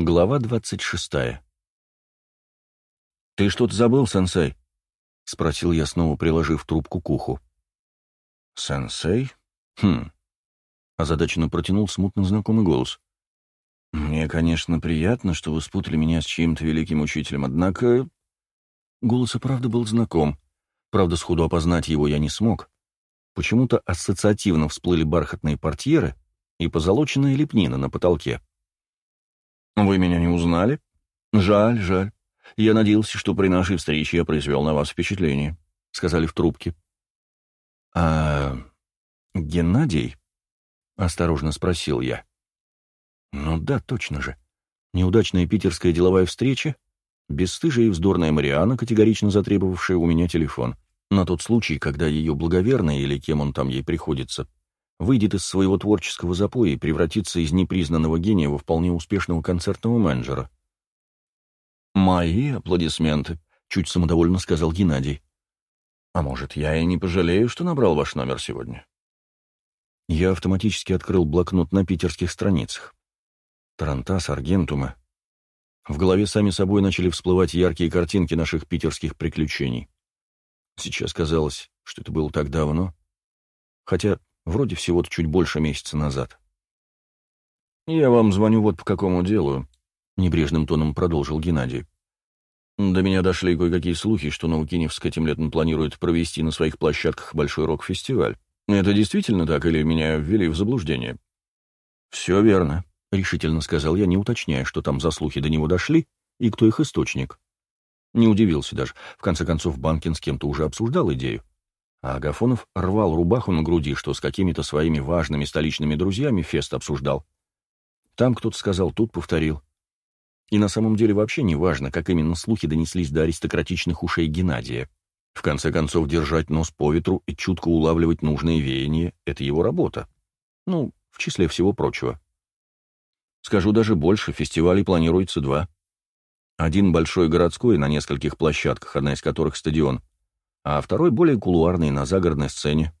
Глава двадцать шестая. «Ты что-то забыл, сенсей?» — спросил я, снова приложив трубку к уху. «Сенсей? Хм». Озадаченно протянул смутно знакомый голос. «Мне, конечно, приятно, что вы спутали меня с чьим-то великим учителем, однако...» Голос и правда был знаком. Правда, сходу опознать его я не смог. Почему-то ассоциативно всплыли бархатные портьеры и позолоченная лепнина на потолке. «Вы меня не узнали? Жаль, жаль. Я надеялся, что при нашей встрече я произвел на вас впечатление», — сказали в трубке. «А Геннадий?» — осторожно спросил я. «Ну да, точно же. Неудачная питерская деловая встреча, бесстыжая и вздорная Мариана, категорично затребовавшая у меня телефон, на тот случай, когда ее благоверный, или кем он там ей приходится, выйдет из своего творческого запоя и превратится из непризнанного гения во вполне успешного концертного менеджера. «Мои аплодисменты», — чуть самодовольно сказал Геннадий. «А может, я и не пожалею, что набрал ваш номер сегодня?» Я автоматически открыл блокнот на питерских страницах. Тарантас, Аргентума. В голове сами собой начали всплывать яркие картинки наших питерских приключений. Сейчас казалось, что это было так давно. Хотя Вроде всего-то чуть больше месяца назад. «Я вам звоню вот по какому делу», — небрежным тоном продолжил Геннадий. «До меня дошли кое-какие слухи, что Наукиневск этим летом планирует провести на своих площадках большой рок-фестиваль. Это действительно так, или меня ввели в заблуждение?» «Все верно», — решительно сказал я, не уточняя, что там за слухи до него дошли и кто их источник. Не удивился даже. В конце концов, Банкин с кем-то уже обсуждал идею. А Агафонов рвал рубаху на груди, что с какими-то своими важными столичными друзьями фест обсуждал. Там кто-то сказал, тут повторил. И на самом деле вообще не важно, как именно слухи донеслись до аристократичных ушей Геннадия. В конце концов, держать нос по ветру и чутко улавливать нужные веяния — это его работа. Ну, в числе всего прочего. Скажу даже больше, фестивалей планируется два. Один большой городской на нескольких площадках, одна из которых стадион, а второй более кулуарный на загородной сцене.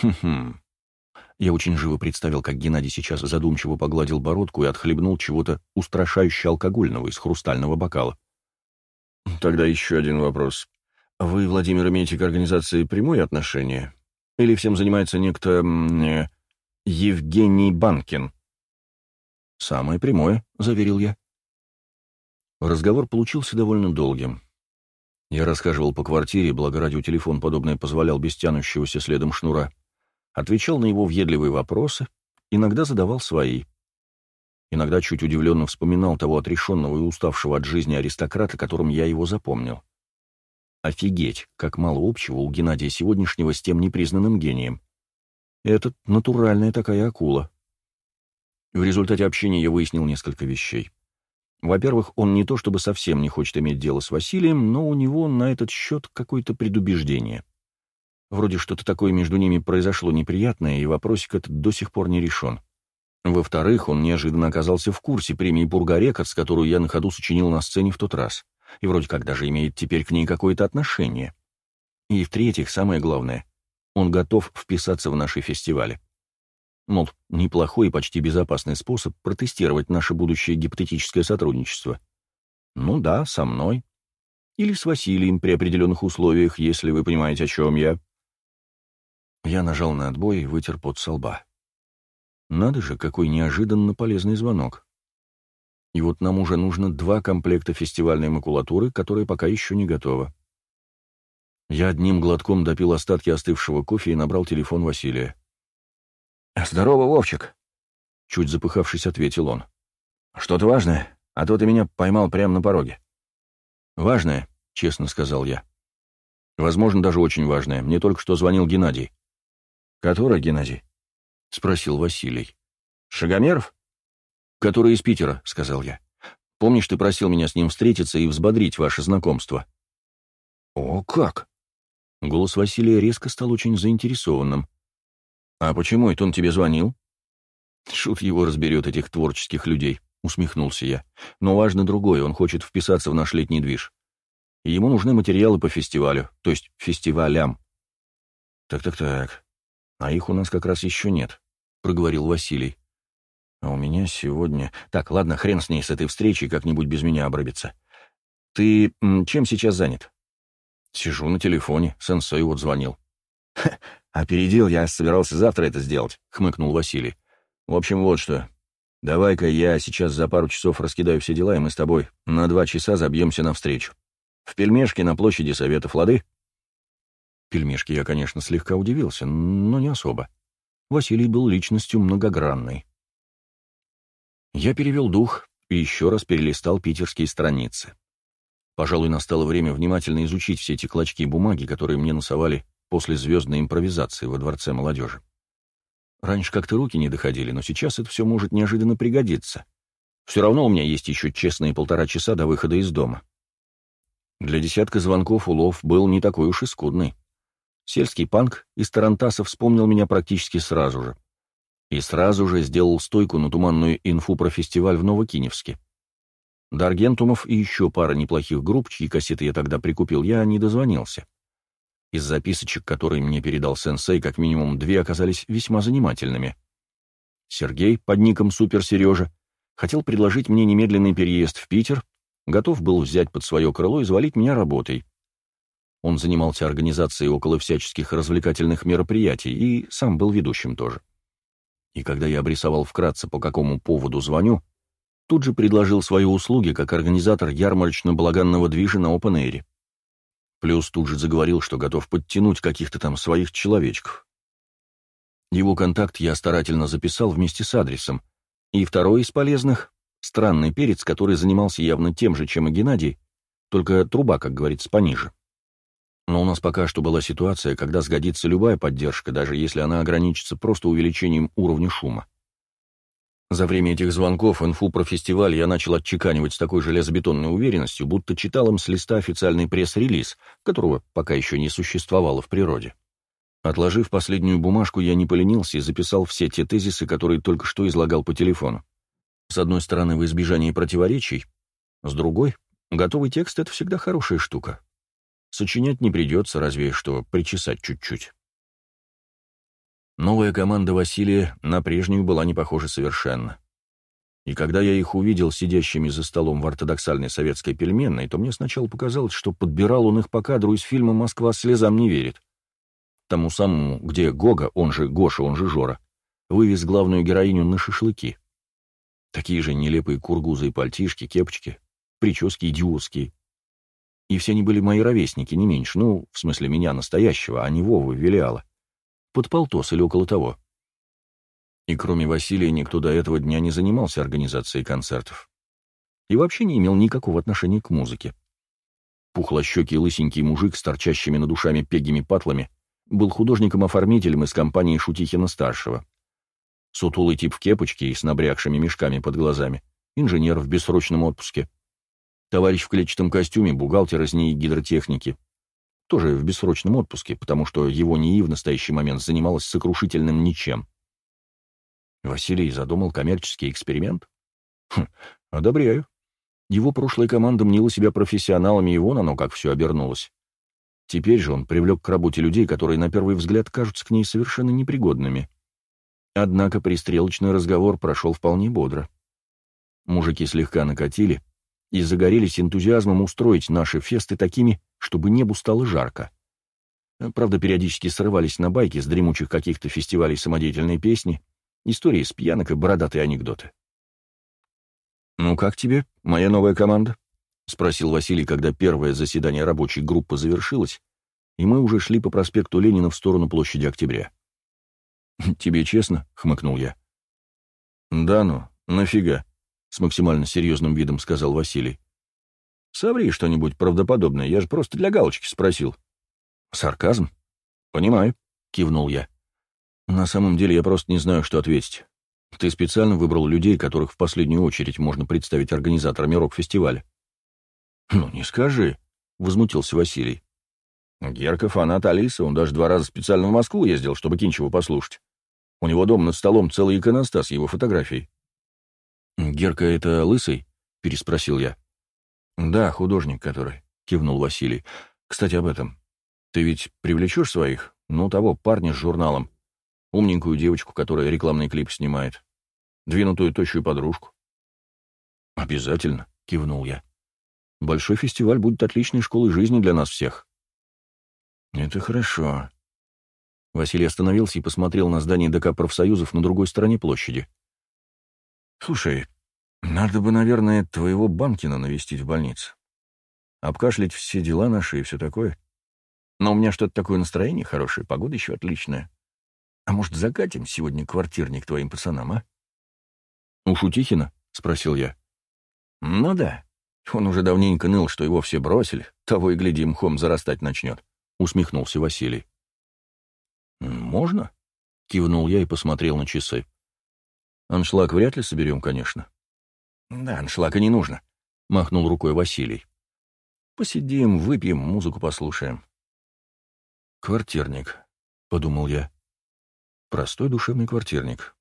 Хм-хм. Я очень живо представил, как Геннадий сейчас задумчиво погладил бородку и отхлебнул чего-то устрашающе алкогольного из хрустального бокала. Тогда еще один вопрос. Вы, Владимир, имеете к организации прямое отношение? Или всем занимается некто... Э, Евгений Банкин? Самое прямое, — заверил я. Разговор получился довольно долгим. Я расхаживал по квартире, благо радиотелефон подобное позволял без тянущегося следом шнура. Отвечал на его въедливые вопросы, иногда задавал свои. Иногда чуть удивленно вспоминал того отрешенного и уставшего от жизни аристократа, которым я его запомнил. Офигеть, как мало общего у Геннадия сегодняшнего с тем непризнанным гением. Этот натуральная такая акула. В результате общения я выяснил несколько вещей. Во-первых, он не то чтобы совсем не хочет иметь дело с Василием, но у него на этот счет какое-то предубеждение. Вроде что-то такое между ними произошло неприятное, и вопросик этот до сих пор не решен. Во-вторых, он неожиданно оказался в курсе премии «Пурга Рекордс», которую я на ходу сочинил на сцене в тот раз, и вроде как даже имеет теперь к ней какое-то отношение. И в-третьих, самое главное, он готов вписаться в наши фестивали. Мол, неплохой и почти безопасный способ протестировать наше будущее гипотетическое сотрудничество. Ну да, со мной. Или с Василием при определенных условиях, если вы понимаете, о чем я. Я нажал на отбой и вытер пот со лба. Надо же, какой неожиданно полезный звонок. И вот нам уже нужно два комплекта фестивальной макулатуры, которая пока еще не готова. Я одним глотком допил остатки остывшего кофе и набрал телефон Василия. «Здорово, Вовчик!» Чуть запыхавшись, ответил он. «Что-то важное, а то ты меня поймал прямо на пороге». «Важное», — честно сказал я. «Возможно, даже очень важное. Мне только что звонил Геннадий». «Который Геннадий?» — спросил Василий. «Шагомеров?» «Который из Питера», — сказал я. «Помнишь, ты просил меня с ним встретиться и взбодрить ваше знакомство?» «О, как!» Голос Василия резко стал очень заинтересованным. «А почему это он тебе звонил?» «Шут его разберет, этих творческих людей», — усмехнулся я. «Но важно другое, он хочет вписаться в наш летний движ. И ему нужны материалы по фестивалю, то есть фестивалям». «Так-так-так, а их у нас как раз еще нет», — проговорил Василий. А у меня сегодня... Так, ладно, хрен с ней, с этой встречей, как-нибудь без меня обрыбится. Ты чем сейчас занят? Сижу на телефоне, сенсей вот звонил. «Опередил, я собирался завтра это сделать», — хмыкнул Василий. «В общем, вот что. Давай-ка я сейчас за пару часов раскидаю все дела, и мы с тобой на два часа забьемся навстречу. В пельмешке на площади Советов, лады?» Пельмешки я, конечно, слегка удивился, но не особо. Василий был личностью многогранной. Я перевел дух и еще раз перелистал питерские страницы. Пожалуй, настало время внимательно изучить все эти клочки бумаги, которые мне насовали после звездной импровизации во Дворце молодежи. Раньше как-то руки не доходили, но сейчас это все может неожиданно пригодиться. Все равно у меня есть еще честные полтора часа до выхода из дома. Для десятка звонков улов был не такой уж и скудный. Сельский панк из Тарантаса вспомнил меня практически сразу же. И сразу же сделал стойку на туманную инфу про фестиваль в Новокиневске. До Аргентумов и еще пара неплохих групп, чьи кассеты я тогда прикупил, я не дозвонился. Из записочек, которые мне передал сенсей, как минимум две оказались весьма занимательными. Сергей, под ником Супер Сережа, хотел предложить мне немедленный переезд в Питер, готов был взять под свое крыло и звалить меня работой. Он занимался организацией около всяческих развлекательных мероприятий и сам был ведущим тоже. И когда я обрисовал вкратце, по какому поводу звоню, тут же предложил свои услуги как организатор ярмарочно-балаганного движа на Open Плюс тут же заговорил, что готов подтянуть каких-то там своих человечков. Его контакт я старательно записал вместе с адресом. И второй из полезных — странный перец, который занимался явно тем же, чем и Геннадий, только труба, как говорится, пониже. Но у нас пока что была ситуация, когда сгодится любая поддержка, даже если она ограничится просто увеличением уровня шума. За время этих звонков инфу про фестиваль я начал отчеканивать с такой железобетонной уверенностью, будто читал им с листа официальный пресс-релиз, которого пока еще не существовало в природе. Отложив последнюю бумажку, я не поленился и записал все те тезисы, которые только что излагал по телефону. С одной стороны, в избежании противоречий, с другой, готовый текст — это всегда хорошая штука. Сочинять не придется, разве что причесать чуть-чуть. Новая команда Василия на прежнюю была не похожа совершенно. И когда я их увидел сидящими за столом в ортодоксальной советской пельменной, то мне сначала показалось, что подбирал он их по кадру из фильма «Москва слезам не верит». Тому самому, где Гога, он же Гоша, он же Жора, вывез главную героиню на шашлыки. Такие же нелепые кургузы и пальтишки, кепочки, прически идиотские. И все они были мои ровесники, не меньше, ну, в смысле меня настоящего, а не Вовы Велиала под полтос или около того. И кроме Василия никто до этого дня не занимался организацией концертов. И вообще не имел никакого отношения к музыке. Пухлощекий лысенький мужик с торчащими над душами пегими патлами был художником-оформителем из компании Шутихина-старшего. Сутулый тип в кепочке и с набрякшими мешками под глазами, инженер в бессрочном отпуске. Товарищ в клетчатом костюме, бухгалтер из НИИ гидротехники тоже в бессрочном отпуске, потому что его НИИ в настоящий момент занималась сокрушительным ничем. Василий задумал коммерческий эксперимент? Хм, одобряю. Его прошлая команда мнила себя профессионалами, и вон оно как все обернулось. Теперь же он привлек к работе людей, которые на первый взгляд кажутся к ней совершенно непригодными. Однако пристрелочный разговор прошел вполне бодро. Мужики слегка накатили и загорелись энтузиазмом устроить наши фесты такими, чтобы небу стало жарко. Правда, периодически срывались на байки с дремучих каких-то фестивалей самодеятельной песни, истории с пьянок и бородатые анекдоты. «Ну как тебе, моя новая команда?» — спросил Василий, когда первое заседание рабочей группы завершилось, и мы уже шли по проспекту Ленина в сторону площади Октября. «Тебе честно?» — хмыкнул я. «Да ну, нафига?» — с максимально серьезным видом сказал Василий. Соври что-нибудь правдоподобное, я же просто для галочки спросил. Сарказм? Понимаю, кивнул я. На самом деле я просто не знаю, что ответить. Ты специально выбрал людей, которых в последнюю очередь можно представить организаторами рок-фестиваля. Ну, не скажи, возмутился Василий. Герка фанат Алисы, он даже два раза специально в Москву ездил, чтобы Кинчеву послушать. У него дома над столом целый иконостас его фотографией. «Герка — это лысый?» — переспросил я. «Да, художник который», — кивнул Василий. «Кстати, об этом. Ты ведь привлечешь своих? Ну, того парня с журналом. Умненькую девочку, которая рекламный клип снимает. двинутую тощую подружку. «Обязательно», — кивнул я. «Большой фестиваль будет отличной школой жизни для нас всех». «Это хорошо». Василий остановился и посмотрел на здание ДК профсоюзов на другой стороне площади. «Слушай, надо бы, наверное, твоего Банкина навестить в больнице. Обкашлять все дела наши и все такое. Но у меня что-то такое настроение хорошее, погода еще отличная. А может, закатим сегодня квартирник твоим пацанам, а?» «У Шутихина?» — спросил я. «Ну да. Он уже давненько ныл, что его все бросили. Того и гляди, мхом зарастать начнет», — усмехнулся Василий. «Можно?» — кивнул я и посмотрел на часы. «Аншлаг вряд ли соберем, конечно». «Да, аншлага не нужно», — махнул рукой Василий. «Посидим, выпьем, музыку послушаем». «Квартирник», — подумал я. «Простой душевный квартирник».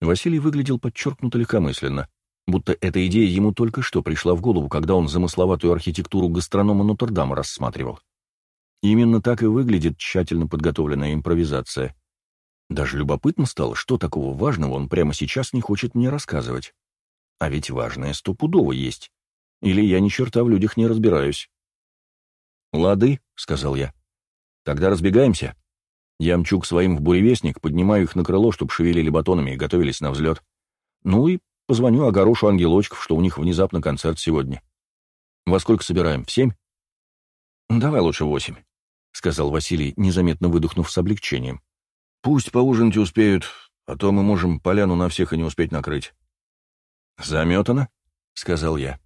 Василий выглядел подчеркнуто легкомысленно будто эта идея ему только что пришла в голову, когда он замысловатую архитектуру гастронома Нотр-Дама рассматривал. Именно так и выглядит тщательно подготовленная импровизация. Даже любопытно стало, что такого важного он прямо сейчас не хочет мне рассказывать. А ведь важное стопудово есть. Или я ни черта в людях не разбираюсь. «Лады», — сказал я. «Тогда разбегаемся. Я мчу к своим в буревестник, поднимаю их на крыло, чтобы шевелили батонами и готовились на взлет. Ну и Позвоню огорошу ангелочков, что у них внезапно концерт сегодня. Во сколько собираем? В семь? Давай лучше восемь, — сказал Василий, незаметно выдохнув с облегчением. Пусть поужинать успеют, а то мы можем поляну на всех и не успеть накрыть. Заметано, — сказал я.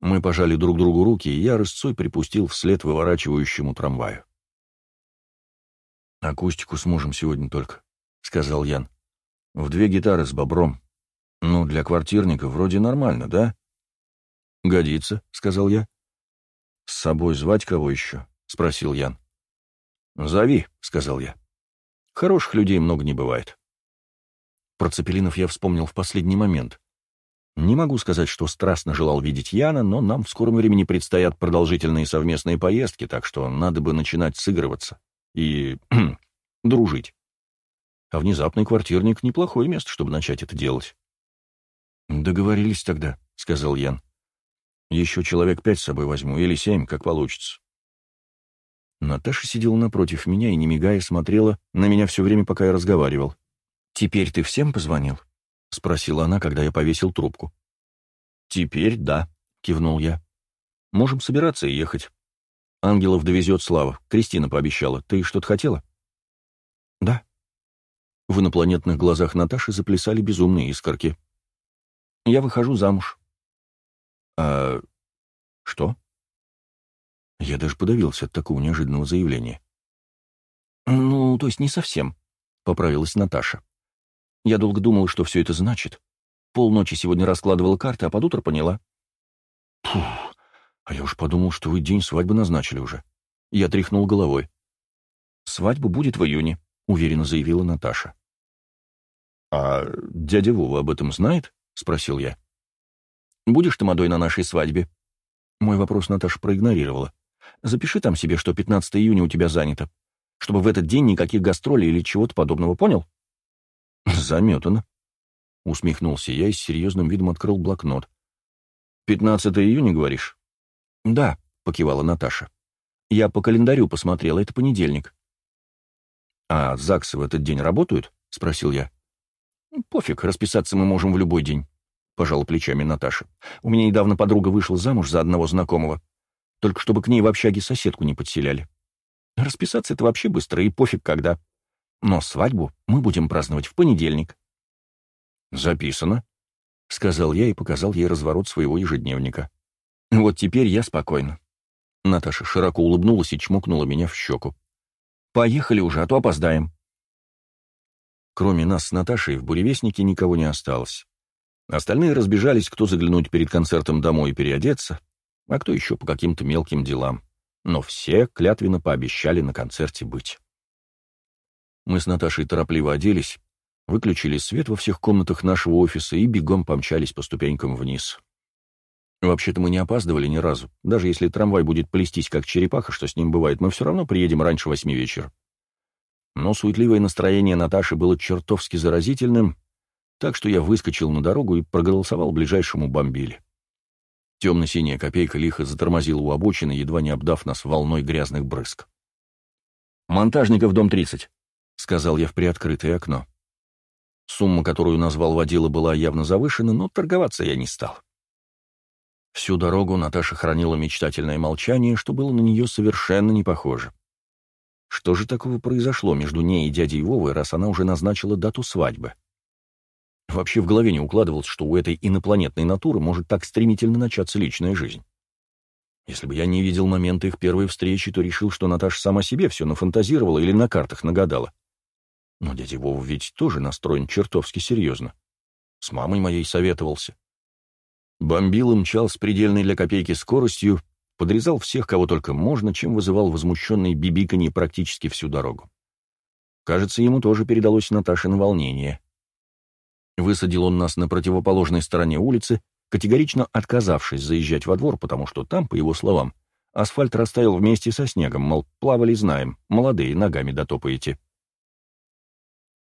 Мы пожали друг другу руки, и я рысцой припустил вслед выворачивающему трамваю. «Акустику сможем сегодня только», — сказал Ян. «В две гитары с бобром. «Ну, для квартирника вроде нормально, да?» «Годится», — сказал я. «С собой звать кого еще?» — спросил Ян. «Зови», — сказал я. «Хороших людей много не бывает». Про Цепелинов я вспомнил в последний момент. Не могу сказать, что страстно желал видеть Яна, но нам в скором времени предстоят продолжительные совместные поездки, так что надо бы начинать сыгрываться и дружить. А внезапный квартирник — неплохое место, чтобы начать это делать. «Договорились тогда», — сказал Ян. «Еще человек пять с собой возьму, или семь, как получится». Наташа сидела напротив меня и, не мигая, смотрела на меня все время, пока я разговаривал. «Теперь ты всем позвонил?» — спросила она, когда я повесил трубку. «Теперь да», — кивнул я. «Можем собираться и ехать. Ангелов довезет Слава. Кристина пообещала. Ты что-то хотела?» «Да». В инопланетных глазах Наташи заплясали безумные искорки. Я выхожу замуж. А что? Я даже подавился от такого неожиданного заявления. Ну, то есть не совсем, поправилась Наташа. Я долго думала, что все это значит. Полночи сегодня раскладывала карты, а под утро поняла. Фух, а я уж подумал, что вы день свадьбы назначили уже. Я тряхнул головой. «Свадьба будет в июне», — уверенно заявила Наташа. «А дядя Вова об этом знает?» — спросил я. «Будешь ты модой на нашей свадьбе?» Мой вопрос Наташа проигнорировала. «Запиши там себе, что 15 июня у тебя занято, чтобы в этот день никаких гастролей или чего-то подобного, понял?» «Заметано», — усмехнулся я и с серьезным видом открыл блокнот. «15 июня, говоришь?» «Да», — покивала Наташа. «Я по календарю посмотрела, это понедельник». «А ЗАГСы в этот день работают?» — спросил я. «Пофиг, расписаться мы можем в любой день», — пожала плечами Наташа. «У меня недавно подруга вышла замуж за одного знакомого, только чтобы к ней в общаге соседку не подселяли. Расписаться — это вообще быстро, и пофиг когда. Но свадьбу мы будем праздновать в понедельник». «Записано», — сказал я и показал ей разворот своего ежедневника. «Вот теперь я спокойна». Наташа широко улыбнулась и чмокнула меня в щеку. «Поехали уже, а то опоздаем». Кроме нас с Наташей в буревестнике никого не осталось. Остальные разбежались, кто заглянуть перед концертом домой и переодеться, а кто еще по каким-то мелким делам. Но все клятвенно пообещали на концерте быть. Мы с Наташей торопливо оделись, выключили свет во всех комнатах нашего офиса и бегом помчались по ступенькам вниз. Вообще-то мы не опаздывали ни разу. Даже если трамвай будет плестись как черепаха, что с ним бывает, мы все равно приедем раньше восьми вечера. Но суетливое настроение Наташи было чертовски заразительным, так что я выскочил на дорогу и проголосовал ближайшему бомбиле. Темно-синяя копейка лихо затормозила у обочины, едва не обдав нас волной грязных брызг. «Монтажников, дом 30», — сказал я в приоткрытое окно. Сумма, которую назвал водила, была явно завышена, но торговаться я не стал. Всю дорогу Наташа хранила мечтательное молчание, что было на нее совершенно не похоже. Что же такого произошло между ней и дядей Вовой, раз она уже назначила дату свадьбы? Вообще в голове не укладывалось, что у этой инопланетной натуры может так стремительно начаться личная жизнь. Если бы я не видел момента их первой встречи, то решил, что Наташа сама себе все нафантазировала или на картах нагадала. Но дядя Вова ведь тоже настроен чертовски серьезно. С мамой моей советовался. Бомбил и мчал с предельной для копейки скоростью, подрезал всех, кого только можно, чем вызывал возмущенные бибиканье практически всю дорогу. Кажется, ему тоже передалось Наташино волнение. Высадил он нас на противоположной стороне улицы, категорично отказавшись заезжать во двор, потому что там, по его словам, асфальт растаял вместе со снегом, мол, плавали знаем, молодые, ногами дотопаете.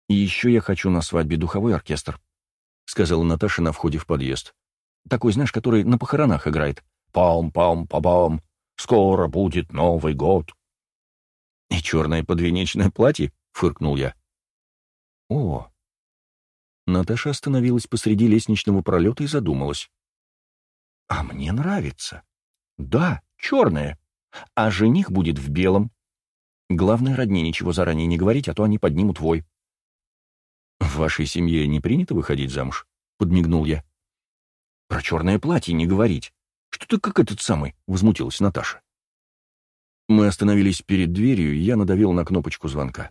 «И еще я хочу на свадьбе духовой оркестр», — сказала Наташа на входе в подъезд. «Такой, знаешь, который на похоронах играет. Пам-пам-па-пам, скоро будет Новый год». «И черное подвенечное платье?» — фыркнул я. «О, Наташа остановилась посреди лестничного пролета и задумалась. «А мне нравится. Да, черное. А жених будет в белом. Главное, родне ничего заранее не говорить, а то они поднимут вой». «В вашей семье не принято выходить замуж?» — подмигнул я. «Про черное платье не говорить. Что ты как этот самый?» — возмутилась Наташа. Мы остановились перед дверью, и я надавил на кнопочку звонка.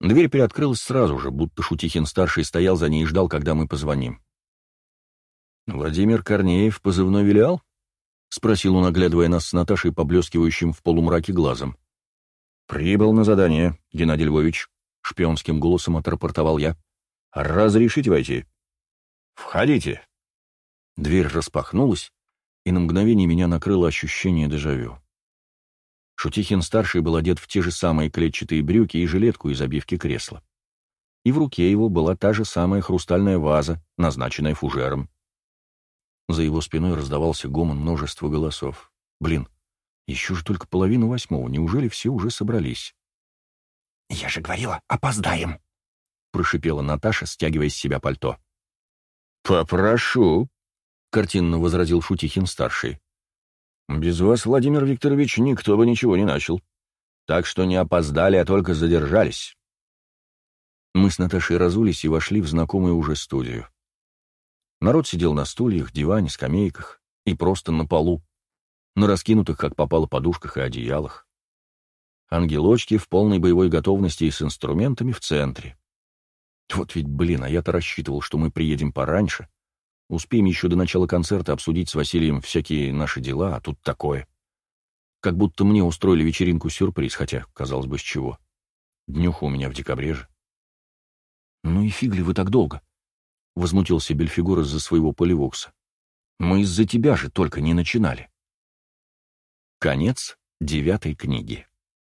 Дверь приоткрылась сразу же, будто Шутихин-старший стоял за ней и ждал, когда мы позвоним. «Владимир Корнеев, позывной Велиал?» — спросил он, оглядывая нас с Наташей, поблескивающим в полумраке глазом. «Прибыл на задание, Геннадий Львович», — шпионским голосом отрапортовал я. «Разрешите войти?» «Входите». Дверь распахнулась, и на мгновение меня накрыло ощущение дежавю. Шутихин-старший был одет в те же самые клетчатые брюки и жилетку из обивки кресла. И в руке его была та же самая хрустальная ваза, назначенная фужером. За его спиной раздавался гомон множества голосов. Блин, еще же только половина восьмого, неужели все уже собрались? «Я же говорила, опоздаем!» — прошипела Наташа, стягивая с себя пальто. «Попрошу!» — картинно возразил Шутихин-старший. Без вас, Владимир Викторович, никто бы ничего не начал. Так что не опоздали, а только задержались. Мы с Наташей разулись и вошли в знакомую уже студию. Народ сидел на стульях, диване, скамейках и просто на полу, на раскинутых, как попало, подушках и одеялах. Ангелочки в полной боевой готовности и с инструментами в центре. Вот ведь, блин, а я-то рассчитывал, что мы приедем пораньше, Успеем еще до начала концерта обсудить с Василием всякие наши дела, а тут такое. Как будто мне устроили вечеринку-сюрприз, хотя, казалось бы, с чего. Днюха у меня в декабре же. «Ну и фиг ли вы так долго?» — возмутился Бельфигор из-за своего поливокса. «Мы из-за тебя же только не начинали». Конец девятой книги.